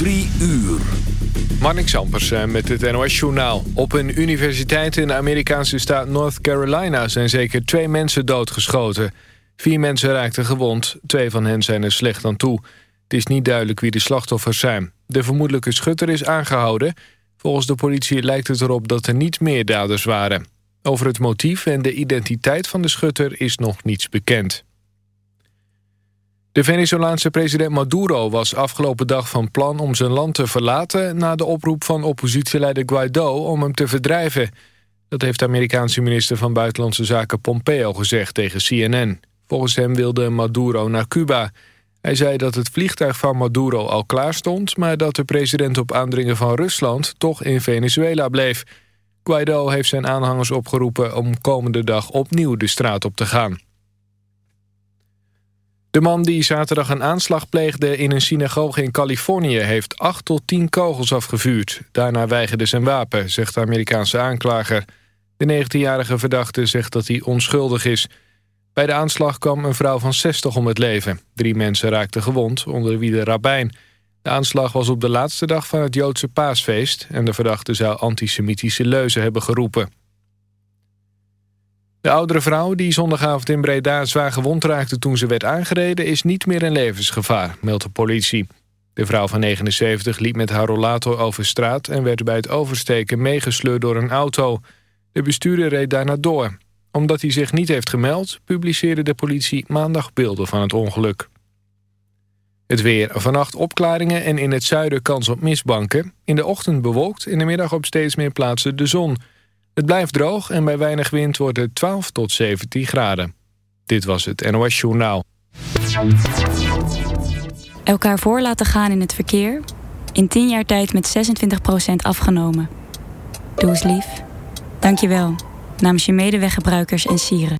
Drie uur. Marnik Sampers met het NOS-journaal. Op een universiteit in de Amerikaanse staat North Carolina... zijn zeker twee mensen doodgeschoten. Vier mensen raakten gewond. Twee van hen zijn er slecht aan toe. Het is niet duidelijk wie de slachtoffers zijn. De vermoedelijke schutter is aangehouden. Volgens de politie lijkt het erop dat er niet meer daders waren. Over het motief en de identiteit van de schutter is nog niets bekend. De Venezolaanse president Maduro was afgelopen dag van plan om zijn land te verlaten... na de oproep van oppositieleider Guaido om hem te verdrijven. Dat heeft de Amerikaanse minister van Buitenlandse Zaken Pompeo gezegd tegen CNN. Volgens hem wilde Maduro naar Cuba. Hij zei dat het vliegtuig van Maduro al klaar stond... maar dat de president op aandringen van Rusland toch in Venezuela bleef. Guaido heeft zijn aanhangers opgeroepen om komende dag opnieuw de straat op te gaan. De man die zaterdag een aanslag pleegde in een synagoge in Californië... heeft acht tot tien kogels afgevuurd. Daarna weigerde zijn wapen, zegt de Amerikaanse aanklager. De 19-jarige verdachte zegt dat hij onschuldig is. Bij de aanslag kwam een vrouw van 60 om het leven. Drie mensen raakten gewond, onder wie de rabbijn. De aanslag was op de laatste dag van het Joodse paasfeest... en de verdachte zou antisemitische leuzen hebben geroepen. De oudere vrouw die zondagavond in Breda zwaar gewond raakte toen ze werd aangereden... is niet meer in levensgevaar, meldt de politie. De vrouw van 79 liep met haar rollator over straat... en werd bij het oversteken meegesleurd door een auto. De bestuurder reed daarna door. Omdat hij zich niet heeft gemeld... publiceerde de politie maandag beelden van het ongeluk. Het weer. Vannacht opklaringen en in het zuiden kans op mistbanken. In de ochtend bewolkt, in de middag op steeds meer plaatsen de zon... Het blijft droog en bij weinig wind wordt het 12 tot 17 graden. Dit was het NOS Journaal. Elkaar voor laten gaan in het verkeer. In 10 jaar tijd met 26% afgenomen. Doe eens lief. Dank je wel. Namens je medeweggebruikers en sieren.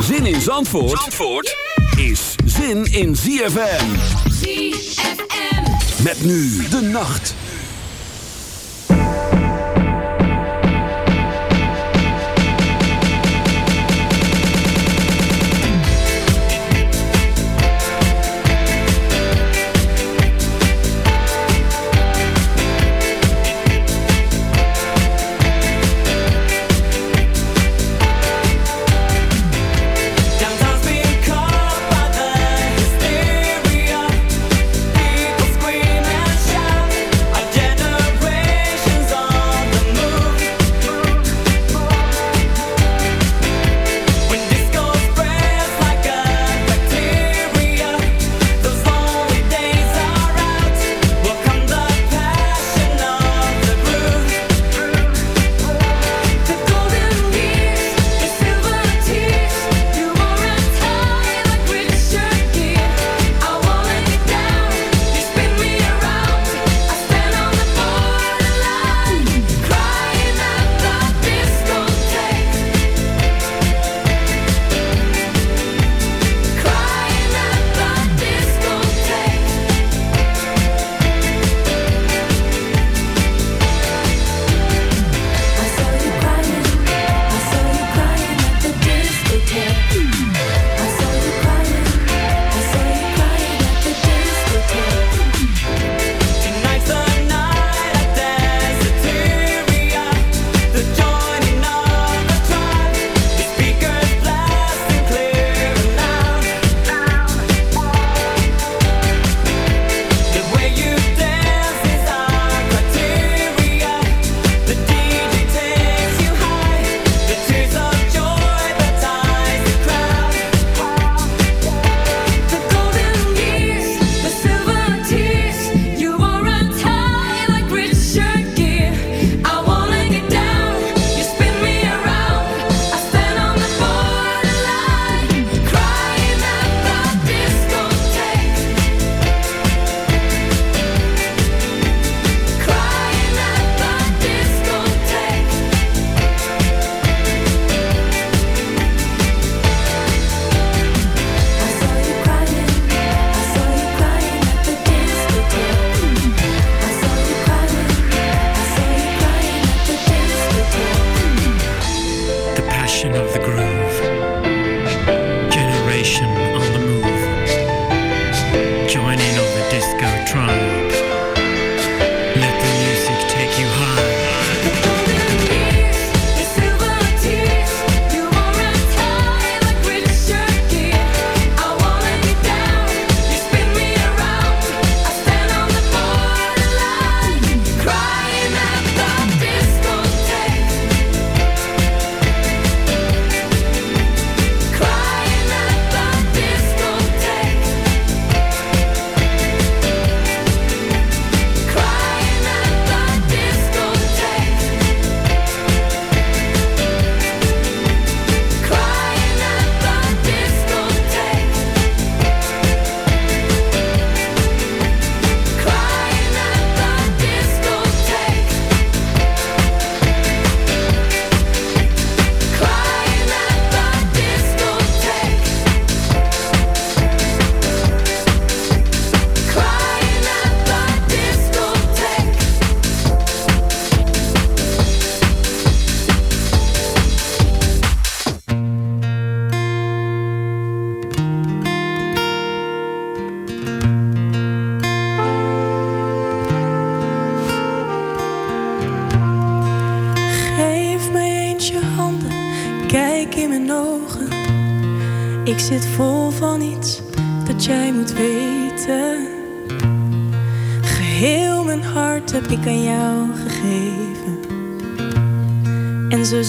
Zin in Zandvoort, Zandvoort is zin in ZFM. ZFM. Met nu de nacht.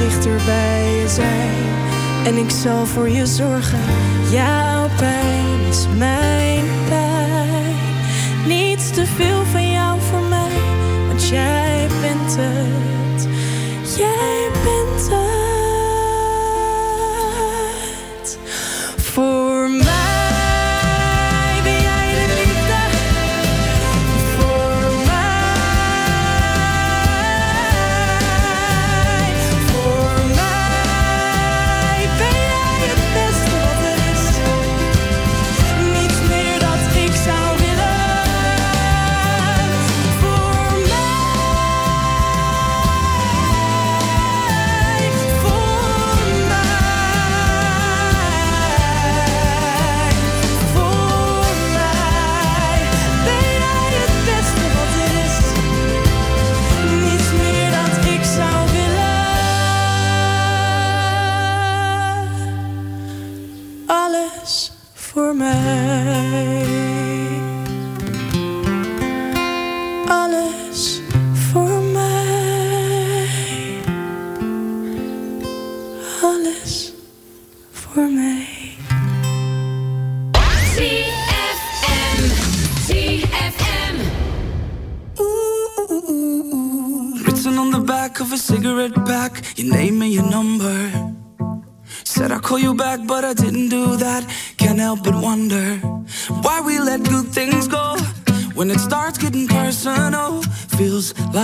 dichter bij je zijn. En ik zal voor je zorgen, jouw pijn is mijn.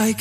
like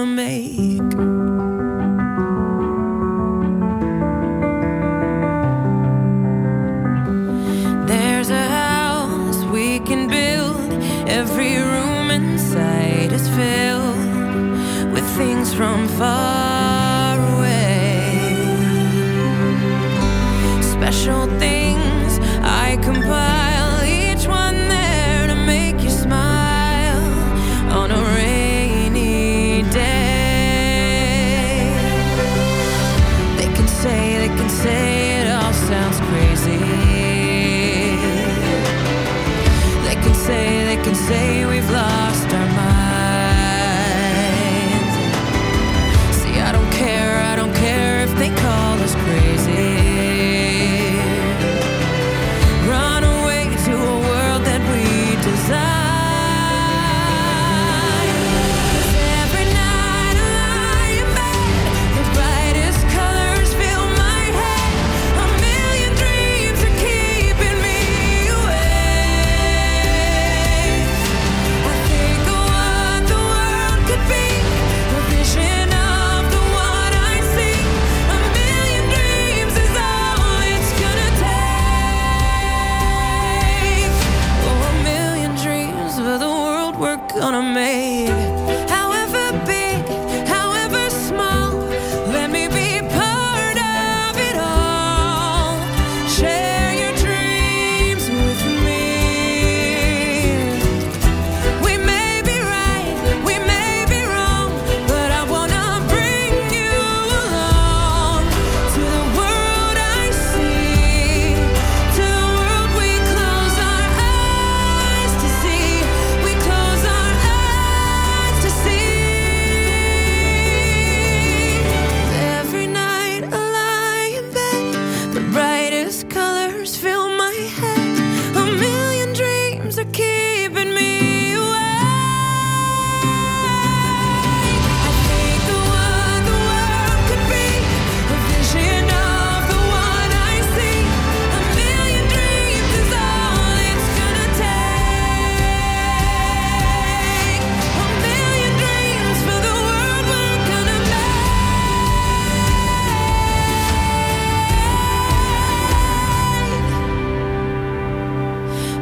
wanna make.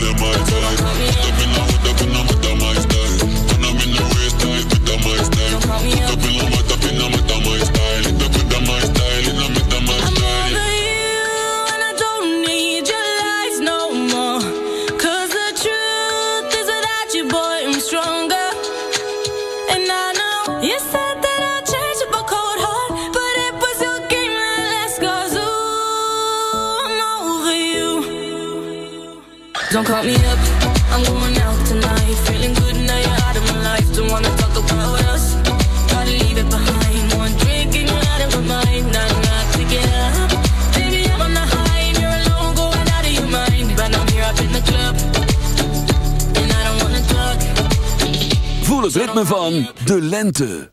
Slimmer call me up, I'm going out tonight. Feeling good now you're out of my life. Don't wanna talk about us. Gotta leave it behind. One drink and you're out of my mind. Not enough to get up. Baby, I'm on the high and you're alone, going out of your mind. But I'm here up in the club, and I don't wanna talk. Voel het ritme van de lente.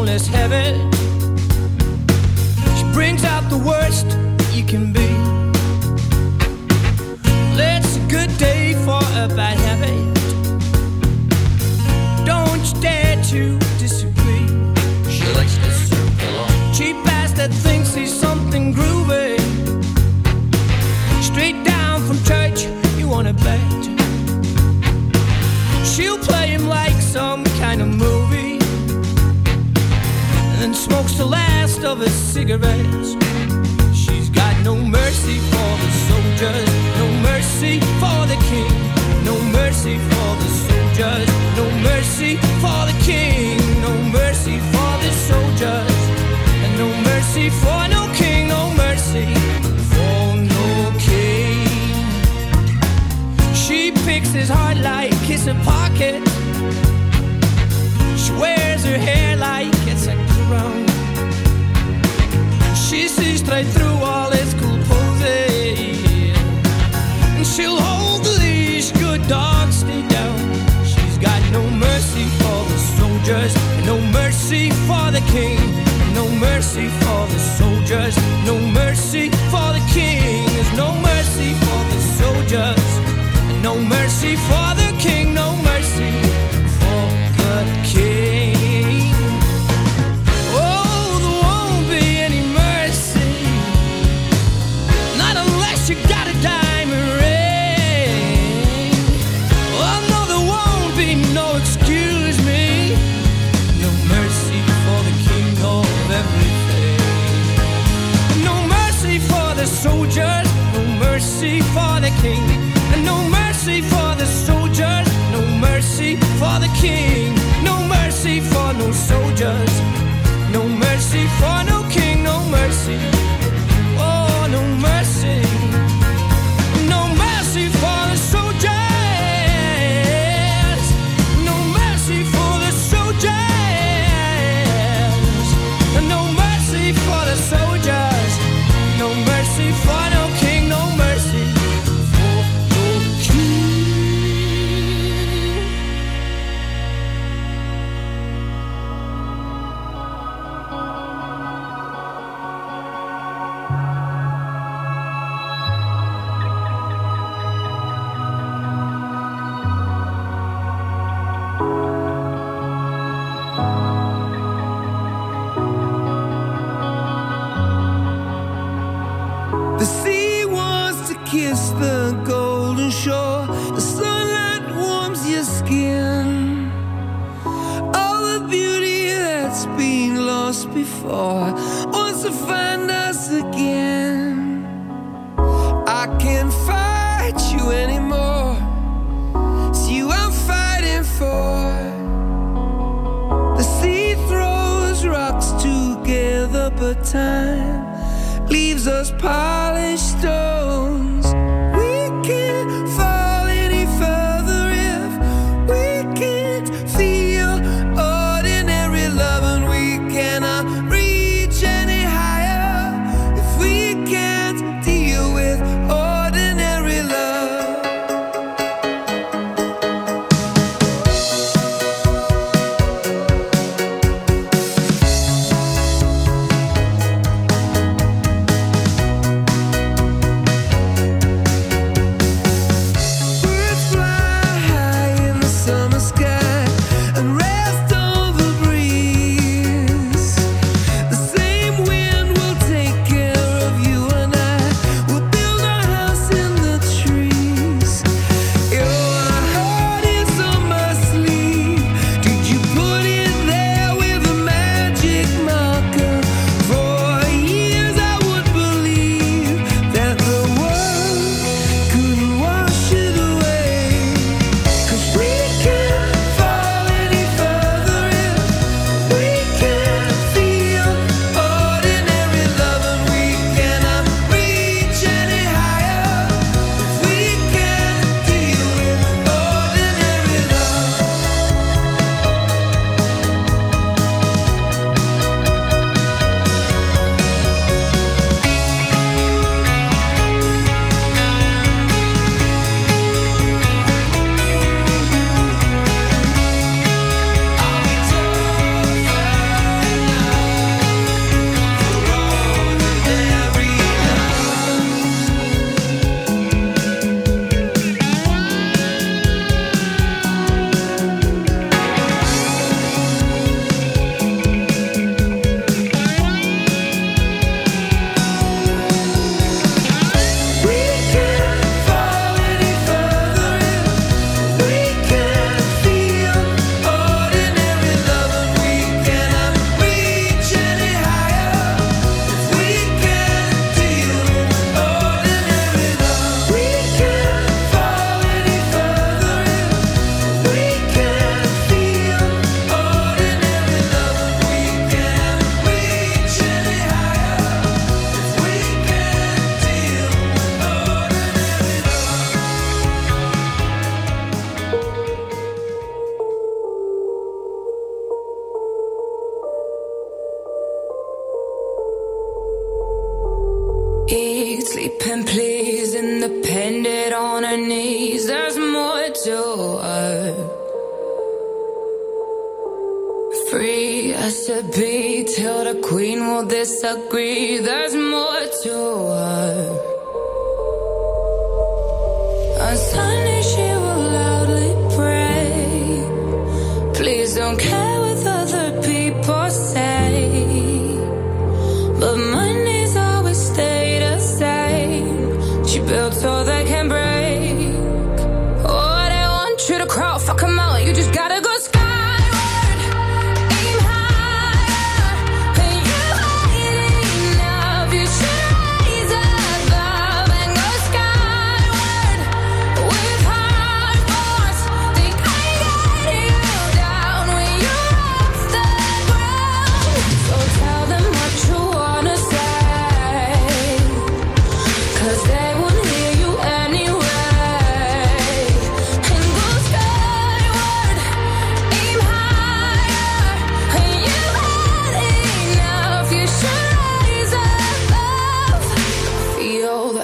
soul is heavy of kid.